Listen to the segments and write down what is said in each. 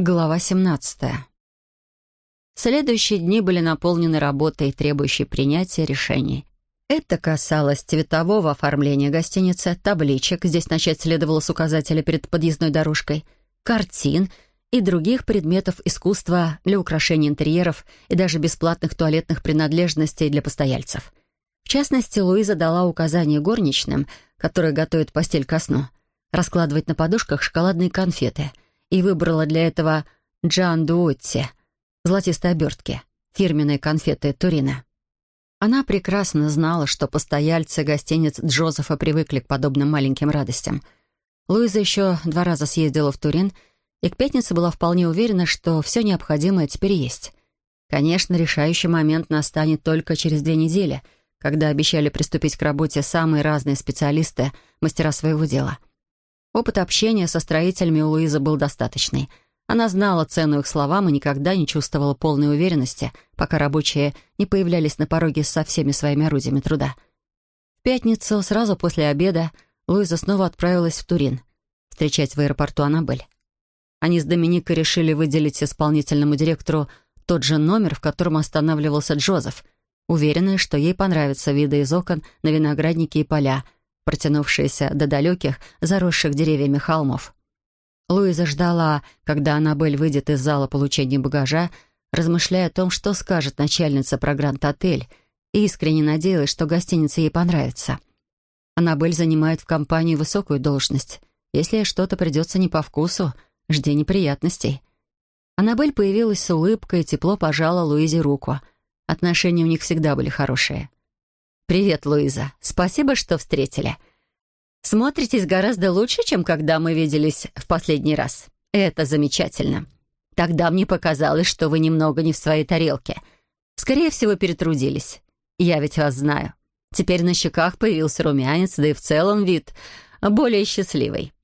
Глава 17. Следующие дни были наполнены работой, требующей принятия решений. Это касалось цветового оформления гостиницы, табличек, здесь начать следовало с указателя перед подъездной дорожкой, картин и других предметов искусства для украшения интерьеров и даже бесплатных туалетных принадлежностей для постояльцев. В частности, Луиза дала указание горничным, которые готовят постель ко сну, раскладывать на подушках шоколадные конфеты — и выбрала для этого Джан Дуотти, золотистой обертки, фирменные конфеты Турина. Она прекрасно знала, что постояльцы гостиниц Джозефа привыкли к подобным маленьким радостям. Луиза еще два раза съездила в Турин и к пятнице была вполне уверена, что все необходимое теперь есть. Конечно, решающий момент настанет только через две недели, когда обещали приступить к работе самые разные специалисты, мастера своего дела — Опыт общения со строителями у Луизы был достаточный. Она знала цену их словам и никогда не чувствовала полной уверенности, пока рабочие не появлялись на пороге со всеми своими орудиями труда. В пятницу, сразу после обеда, Луиза снова отправилась в Турин встречать в аэропорту Аннабель. Они с Доминикой решили выделить исполнительному директору тот же номер, в котором останавливался Джозеф, уверенная, что ей понравятся виды из окон на виноградники и поля — протянувшиеся до далеких, заросших деревьями холмов. Луиза ждала, когда Аннабель выйдет из зала получения багажа, размышляя о том, что скажет начальница про Гранд-отель, и искренне надеялась, что гостиница ей понравится. Аннабель занимает в компании высокую должность. Если что-то придется не по вкусу, жди неприятностей. Аннабель появилась с улыбкой и тепло пожала Луизе руку. Отношения у них всегда были хорошие. «Привет, Луиза. Спасибо, что встретили. Смотритесь гораздо лучше, чем когда мы виделись в последний раз. Это замечательно. Тогда мне показалось, что вы немного не в своей тарелке. Скорее всего, перетрудились. Я ведь вас знаю. Теперь на щеках появился румянец, да и в целом вид более счастливый».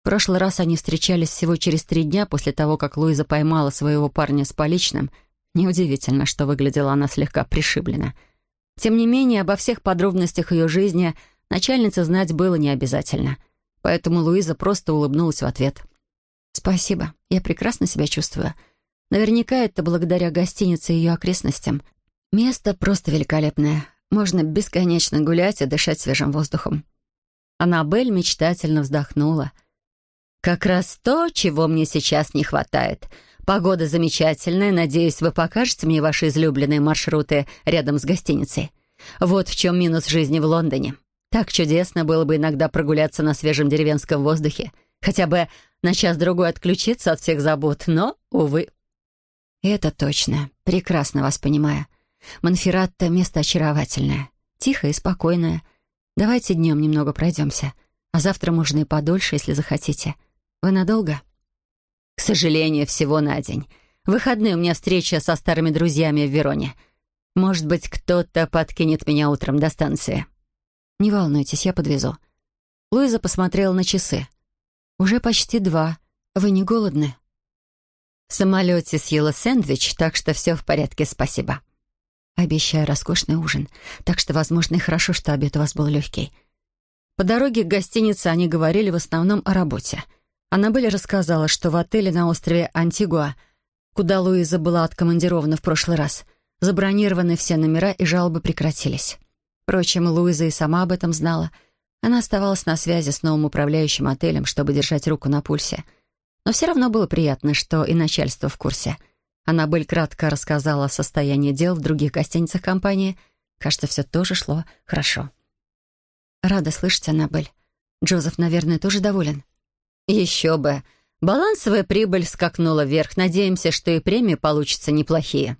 В прошлый раз они встречались всего через три дня после того, как Луиза поймала своего парня с поличным. Неудивительно, что выглядела она слегка пришибленно — тем не менее, обо всех подробностях ее жизни начальнице знать было не обязательно. Поэтому Луиза просто улыбнулась в ответ. «Спасибо, я прекрасно себя чувствую. Наверняка это благодаря гостинице и ее окрестностям. Место просто великолепное. Можно бесконечно гулять и дышать свежим воздухом». Аннабель мечтательно вздохнула. «Как раз то, чего мне сейчас не хватает. Погода замечательная. Надеюсь, вы покажете мне ваши излюбленные маршруты рядом с гостиницей. Вот в чем минус жизни в Лондоне. Так чудесно было бы иногда прогуляться на свежем деревенском воздухе. Хотя бы на час-другой отключиться от всех забот, но, увы. Это точно. Прекрасно вас понимаю. Монферратто — место очаровательное. Тихое и спокойное. Давайте днем немного пройдемся. А завтра можно и подольше, если захотите. Вы надолго?» К сожалению, всего на день. В выходные у меня встреча со старыми друзьями в Вероне. Может быть, кто-то подкинет меня утром до станции. Не волнуйтесь, я подвезу. Луиза посмотрела на часы. Уже почти два. Вы не голодны? В самолете съела сэндвич, так что все в порядке, спасибо. Обещаю роскошный ужин, так что, возможно, и хорошо, что обед у вас был легкий. По дороге к гостинице они говорили в основном о работе — Аннабель рассказала, что в отеле на острове Антигуа, куда Луиза была откомандирована в прошлый раз, забронированы все номера и жалобы прекратились. Впрочем, Луиза и сама об этом знала. Она оставалась на связи с новым управляющим отелем, чтобы держать руку на пульсе. Но все равно было приятно, что и начальство в курсе. Аннабель кратко рассказала о состоянии дел в других гостиницах компании. Кажется, все тоже шло хорошо. «Рада слышать, Аннабель. Джозеф, наверное, тоже доволен?» Еще бы. Балансовая прибыль скакнула вверх. Надеемся, что и премии получатся неплохие.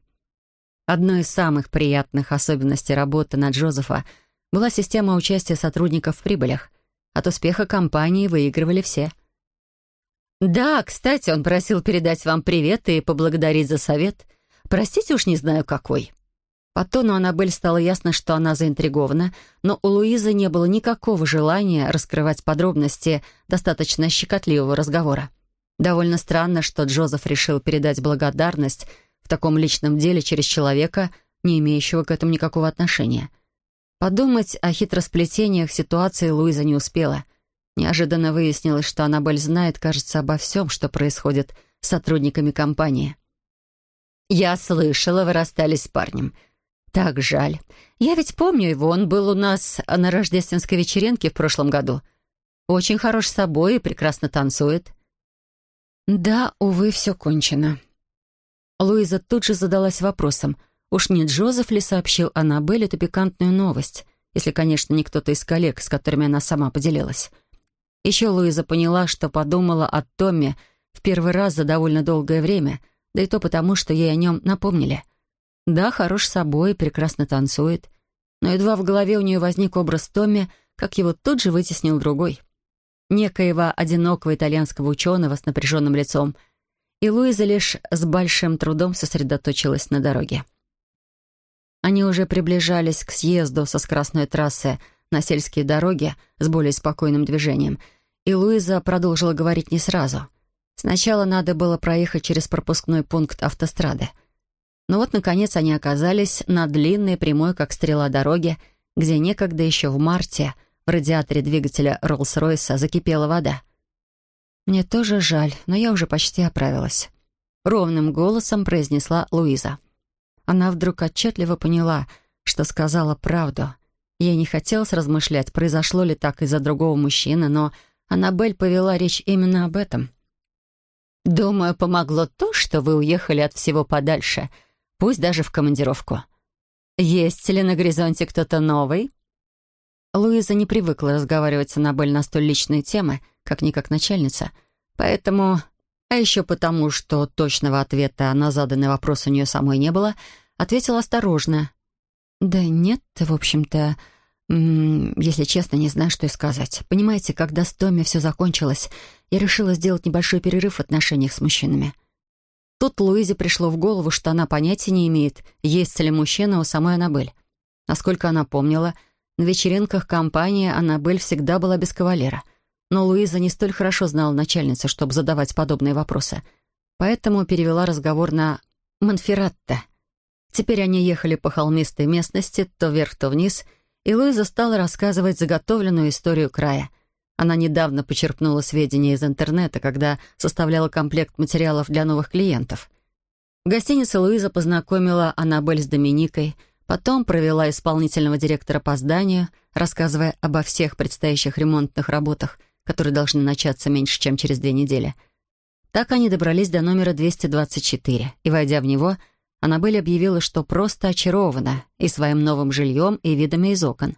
Одной из самых приятных особенностей работы на Джозефа была система участия сотрудников в прибылях. От успеха компании выигрывали все. «Да, кстати, он просил передать вам привет и поблагодарить за совет. Простите уж не знаю какой». По тону Аннабель стало ясно, что она заинтригована, но у Луизы не было никакого желания раскрывать подробности достаточно щекотливого разговора. Довольно странно, что Джозеф решил передать благодарность в таком личном деле через человека, не имеющего к этому никакого отношения. Подумать о хитросплетениях ситуации Луиза не успела. Неожиданно выяснилось, что Аннабель знает, кажется, обо всем, что происходит с сотрудниками компании. «Я слышала, вы расстались с парнем. Так жаль. Я ведь помню его, он был у нас на рождественской вечеринке в прошлом году. Очень хорош собой и прекрасно танцует». Да, увы, все кончено. Луиза тут же задалась вопросом, уж не Джозеф ли сообщил Аннабель эту пикантную новость, если, конечно, не кто-то из коллег, с которыми она сама поделилась. Еще Луиза поняла, что подумала о Томме в первый раз за довольно долгое время, да и то потому, что ей о нем напомнили. Да, хорош собой, прекрасно танцует, но едва в голове у нее возник образ Томми, как его тут же вытеснил другой. Некоего одинокого итальянского ученого с напряженным лицом, и Луиза лишь с большим трудом сосредоточилась на дороге. Они уже приближались к съезду со скоростной трассы на сельские дороги с более спокойным движением, и Луиза продолжила говорить не сразу. Сначала надо было проехать через пропускной пункт автострады. Но вот, наконец, они оказались на длинной прямой, как стрела дороги, где некогда еще в марте в радиаторе двигателя Роллс-Ройса закипела вода. «Мне тоже жаль, но я уже почти оправилась», — ровным голосом произнесла Луиза. Она вдруг отчетливо поняла, что сказала правду. Ей не хотелось размышлять, произошло ли так из-за другого мужчины, но Аннабель повела речь именно об этом. «Думаю, помогло то, что вы уехали от всего подальше, пусть даже в командировку. Есть ли на горизонте кто-то новый?» Луиза не привыкла разговаривать с Аннабель на столь личные темы, как-никак начальница, поэтому а еще потому, что точного ответа на заданный вопрос у нее самой не было, ответила осторожно. «Да нет, в общем-то, если честно, не знаю, что и сказать. Понимаете, когда с Томми все закончилось, я решила сделать небольшой перерыв в отношениях с мужчинами. Тут Луизе пришло в голову, что она понятия не имеет, есть ли мужчина у самой Аннабель. Насколько она помнила, на вечеринках компании Аннабель всегда была без кавалера — но Луиза не столь хорошо знала начальницу, чтобы задавать подобные вопросы. Поэтому перевела разговор на Монферратто. Теперь они ехали по холмистой местности, то вверх, то вниз, и Луиза стала рассказывать заготовленную историю края. Она недавно почерпнула сведения из интернета, когда составляла комплект материалов для новых клиентов. В гостинице Луиза познакомила Аннабель с Доминикой, потом провела исполнительного директора по зданию, рассказывая обо всех предстоящих ремонтных работах, которые должны начаться меньше, чем через две недели. Так они добрались до номера 224, и, войдя в него, Аннабель объявила, что просто очарована и своим новым жильем, и видами из окон.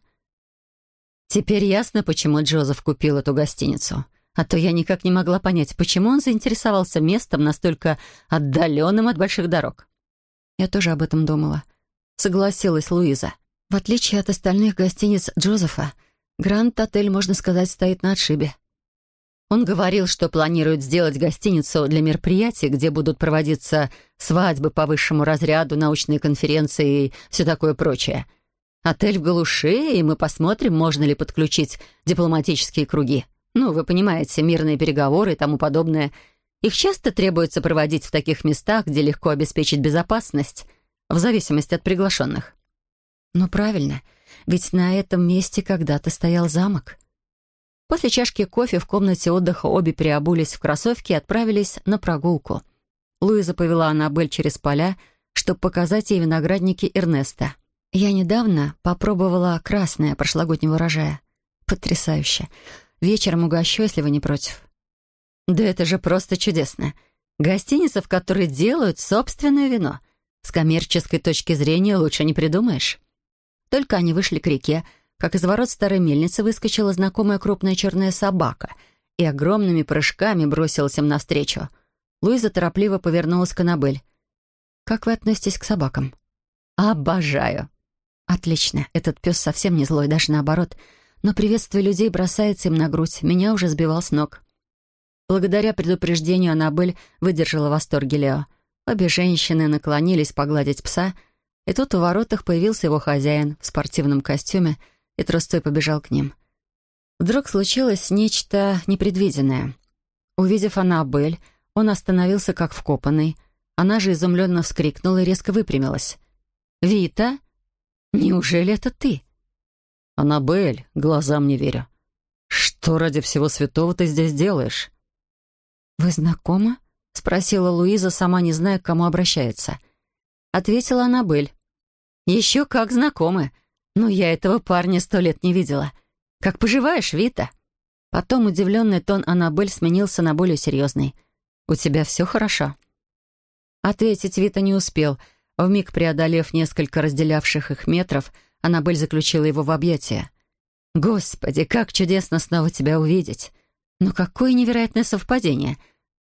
Теперь ясно, почему Джозеф купил эту гостиницу. А то я никак не могла понять, почему он заинтересовался местом настолько отдаленным от больших дорог. Я тоже об этом думала. Согласилась Луиза. В отличие от остальных гостиниц Джозефа, Гранд-отель, можно сказать, стоит на отшибе. Он говорил, что планирует сделать гостиницу для мероприятий, где будут проводиться свадьбы по высшему разряду, научные конференции и все такое прочее. Отель в глуши, и мы посмотрим, можно ли подключить дипломатические круги. Ну, вы понимаете, мирные переговоры и тому подобное. Их часто требуется проводить в таких местах, где легко обеспечить безопасность, в зависимости от приглашенных. Ну, правильно, ведь на этом месте когда-то стоял замок. После чашки кофе в комнате отдыха обе переобулись в кроссовки и отправились на прогулку. Луиза повела Аннабель через поля, чтобы показать ей виноградники Эрнеста. Я недавно попробовала красное прошлогоднего урожая. Потрясающе. Вечером угощу, если вы не против. Да это же просто чудесно. Гостиница, в которой делают собственное вино. С коммерческой точки зрения лучше не придумаешь. Только они вышли к реке, как из ворот старой мельницы выскочила знакомая крупная черная собака и огромными прыжками бросилась им навстречу. Луиза торопливо повернулась к Аннабель. «Как вы относитесь к собакам?» «Обожаю!» «Отлично. Этот пес совсем не злой, даже наоборот. Но приветствие людей бросается им на грудь. Меня уже сбивал с ног». Благодаря предупреждению Аннабель выдержала восторг Лео. Обе женщины наклонились погладить пса, и тут у воротах появился его хозяин в спортивном костюме и трустой побежал к ним. Вдруг случилось нечто непредвиденное. Увидев Аннабель, он остановился как вкопанный. Она же изумленно вскрикнула и резко выпрямилась. «Вита? Неужели это ты?» «Аннабель, глазам не верю. Что ради всего святого ты здесь делаешь?» «Вы знакомы?» — спросила Луиза, сама не зная, к кому обращается. Ответила Аннабель. «Еще как знакомы. Но я этого парня сто лет не видела. Как поживаешь, Вита?» Потом удивленный тон Аннабель сменился на более серьезный. «У тебя все хорошо?» Ответить Вита не успел. Вмиг преодолев несколько разделявших их метров, Аннабель заключила его в объятия. «Господи, как чудесно снова тебя увидеть! Но какое невероятное совпадение!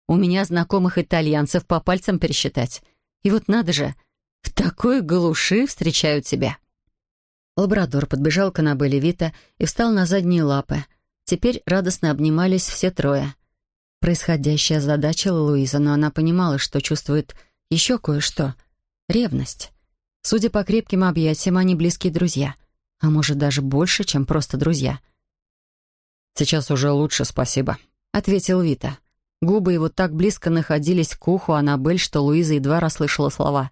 У меня знакомых итальянцев по пальцам пересчитать. И вот надо же, в такой глуши встречают тебя!» Лабрадор подбежал к Аннабелле Вита и встал на задние лапы. Теперь радостно обнимались все трое. Происходящее озадачило Луиза, но она понимала, что чувствует еще кое-что — ревность. Судя по крепким объятиям, они близкие друзья. А может, даже больше, чем просто друзья. «Сейчас уже лучше, спасибо», — ответил Вита. Губы его так близко находились к уху Аннабель, что Луиза едва расслышала слова.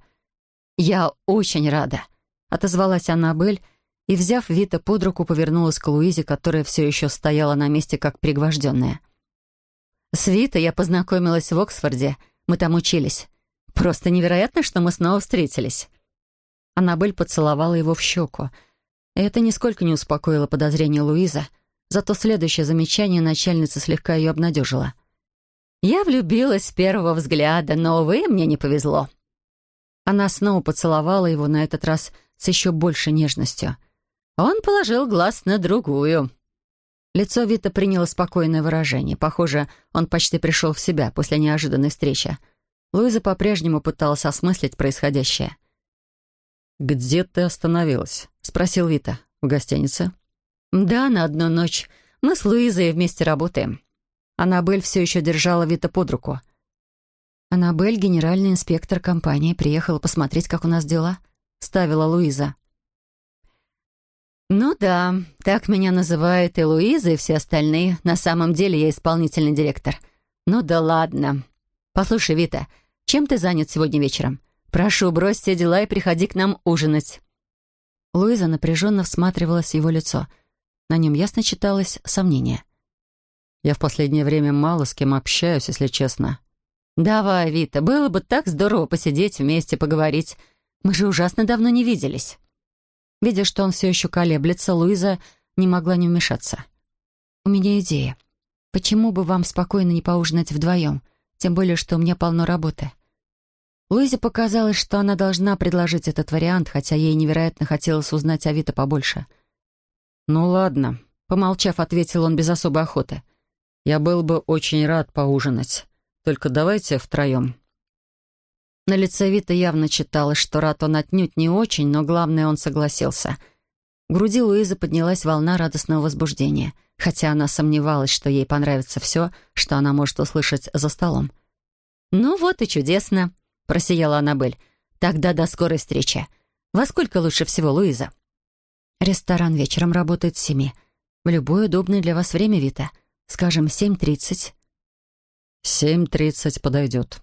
«Я очень рада», — отозвалась Аннабель, и, взяв Вита под руку, повернулась к Луизе, которая все еще стояла на месте, как пригвожденная. «С Вита я познакомилась в Оксфорде. Мы там учились. Просто невероятно, что мы снова встретились». Аннабель поцеловала его в щеку. Это нисколько не успокоило подозрения Луиза, зато следующее замечание начальница слегка ее обнадежила. «Я влюбилась с первого взгляда, но, увы, мне не повезло». Она снова поцеловала его, на этот раз с еще большей нежностью. Он положил глаз на другую. Лицо Вита приняло спокойное выражение. Похоже, он почти пришел в себя после неожиданной встречи. Луиза по-прежнему пыталась осмыслить происходящее. «Где ты остановилась?» — спросил Вита. «В гостинице?» «Да, на одну ночь. Мы с Луизой вместе работаем». Аннабель все еще держала Вита под руку. «Аннабель, генеральный инспектор компании, приехала посмотреть, как у нас дела», — ставила Луиза. «Ну да, так меня называют и Луиза, и все остальные. На самом деле я исполнительный директор. Ну да ладно. Послушай, Вита, чем ты занят сегодня вечером? Прошу, брось все дела и приходи к нам ужинать». Луиза напряженно всматривалась в его лицо. На нем ясно читалось сомнение. «Я в последнее время мало с кем общаюсь, если честно». «Давай, Вита, было бы так здорово посидеть вместе, поговорить. Мы же ужасно давно не виделись». Видя, что он все еще колеблется, Луиза не могла не вмешаться. «У меня идея. Почему бы вам спокойно не поужинать вдвоем? тем более, что у меня полно работы. Луизе показалось, что она должна предложить этот вариант, хотя ей невероятно хотелось узнать о Вита побольше. «Ну ладно», — помолчав, ответил он без особой охоты. «Я был бы очень рад поужинать. Только давайте втроем». На лице Вита явно читалось, что рад он отнюдь не очень, но главное, он согласился. В груди Луизы поднялась волна радостного возбуждения — хотя она сомневалась, что ей понравится все, что она может услышать за столом. «Ну вот и чудесно», — просияла Аннабель. «Тогда до скорой встречи. Во сколько лучше всего, Луиза?» «Ресторан вечером работает с семи. В любое удобное для вас время, Вита. Скажем, семь тридцать». «Семь тридцать подойдет».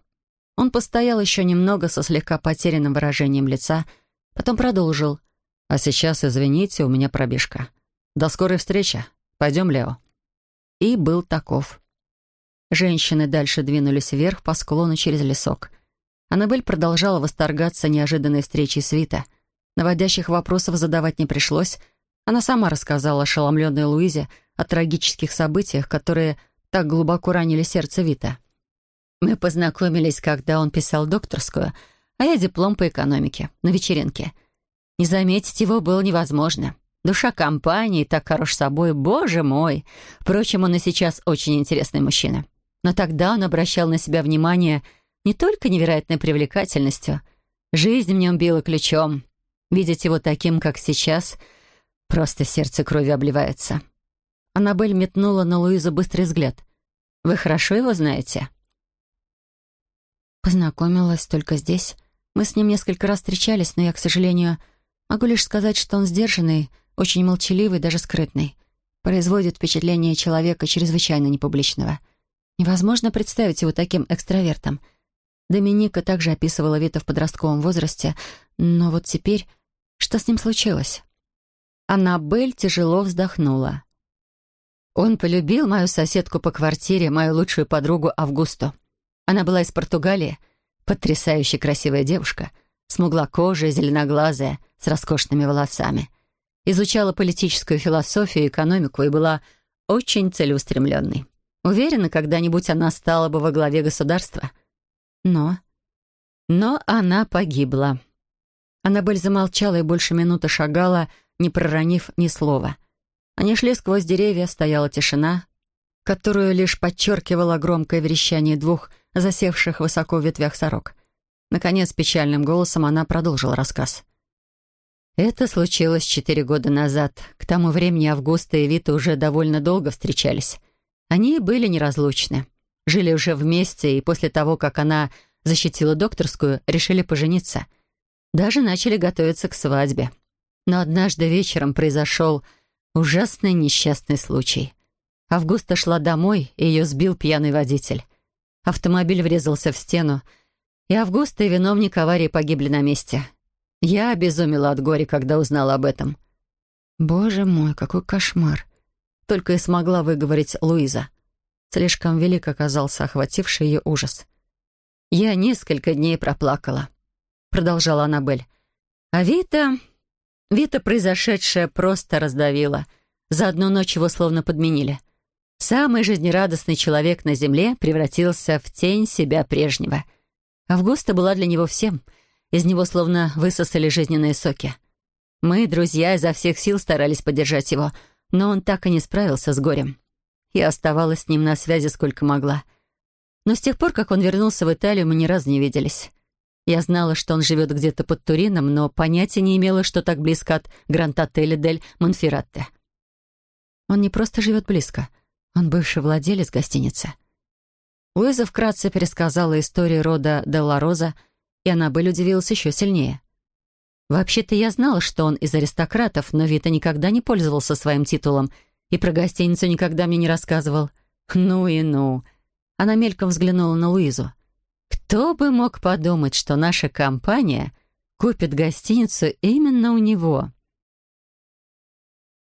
Он постоял еще немного со слегка потерянным выражением лица, потом продолжил. «А сейчас, извините, у меня пробежка. До скорой встречи. Пойдем, Лео». И был таков. Женщины дальше двинулись вверх по склону через лесок. Аннабель продолжала восторгаться неожиданной встречей с Вита. Наводящих вопросов задавать не пришлось. Она сама рассказала ошеломленной Луизе о трагических событиях, которые так глубоко ранили сердце Вита. Мы познакомились, когда он писал докторскую, а я диплом по экономике, на вечеринке. Не заметить его было невозможно. Душа компании, так хорош собой, боже мой. Впрочем, он и сейчас очень интересный мужчина. Но тогда он обращал на себя внимание не только невероятной привлекательностью. Жизнь в нем била ключом. Видеть его таким, как сейчас, просто сердце крови обливается. Аннабель метнула на Луизу быстрый взгляд. «Вы хорошо его знаете?» Познакомилась только здесь. Мы с ним несколько раз встречались, но я, к сожалению, могу лишь сказать, что он сдержанный, очень молчаливый, даже скрытный. Производит впечатление человека чрезвычайно непубличного. Невозможно представить его таким экстравертом. Доминика также описывала Вита в подростковом возрасте, но вот теперь... Что с ним случилось? Аннабель тяжело вздохнула. Он полюбил мою соседку по квартире, мою лучшую подругу Августу. Она была из Португалии, потрясающе красивая девушка, смуглокожая, зеленоглазая, с роскошными волосами. Изучала политическую философию и экономику и была очень целеустремленной. Уверена, когда-нибудь она стала бы во главе государства. Но... Но она погибла. Аннабель замолчала и больше минуты шагала, не проронив ни слова. Они шли сквозь деревья, стояла тишина, которую лишь подчеркивало громкое верещание двух засевших высоко в ветвях сорок. Наконец, печальным голосом она продолжила рассказ. Это случилось четыре года назад. К тому времени Августа и Вита уже довольно долго встречались. Они были неразлучны. Жили уже вместе, и после того, как она защитила докторскую, решили пожениться. Даже начали готовиться к свадьбе. Но однажды вечером произошел ужасный несчастный случай. Августа шла домой, и ее сбил пьяный водитель. Автомобиль врезался в стену, и Августа и виновник аварии погибли на месте. Я обезумела от горя, когда узнала об этом. «Боже мой, какой кошмар!» Только и смогла выговорить Луиза. Слишком велик оказался охвативший ее ужас. «Я несколько дней проплакала», — продолжала Аннабель. «А Вита... Вита произошедшее просто раздавила. За одну ночь его словно подменили. Самый жизнерадостный человек на земле превратился в тень себя прежнего. Августа была для него всем — из него словно высосали жизненные соки. Мы, друзья, изо всех сил старались поддержать его, но он так и не справился с горем. Я оставалась с ним на связи сколько могла. Но с тех пор, как он вернулся в Италию, мы ни разу не виделись. Я знала, что он живет где-то под Турином, но понятия не имела, что так близко от Гранд-отеля Дель Монферратте. Он не просто живет близко, он бывший владелец гостиницы. Луиза вкратце пересказала историю рода Делла Роза — и Аннабель удивилась еще сильнее. Вообще-то я знала, что он из аристократов, но Вита никогда не пользовался своим титулом и про гостиницу никогда мне не рассказывал. Ну и ну. Она мельком взглянула на Луизу. Кто бы мог подумать, что наша компания купит гостиницу именно у него?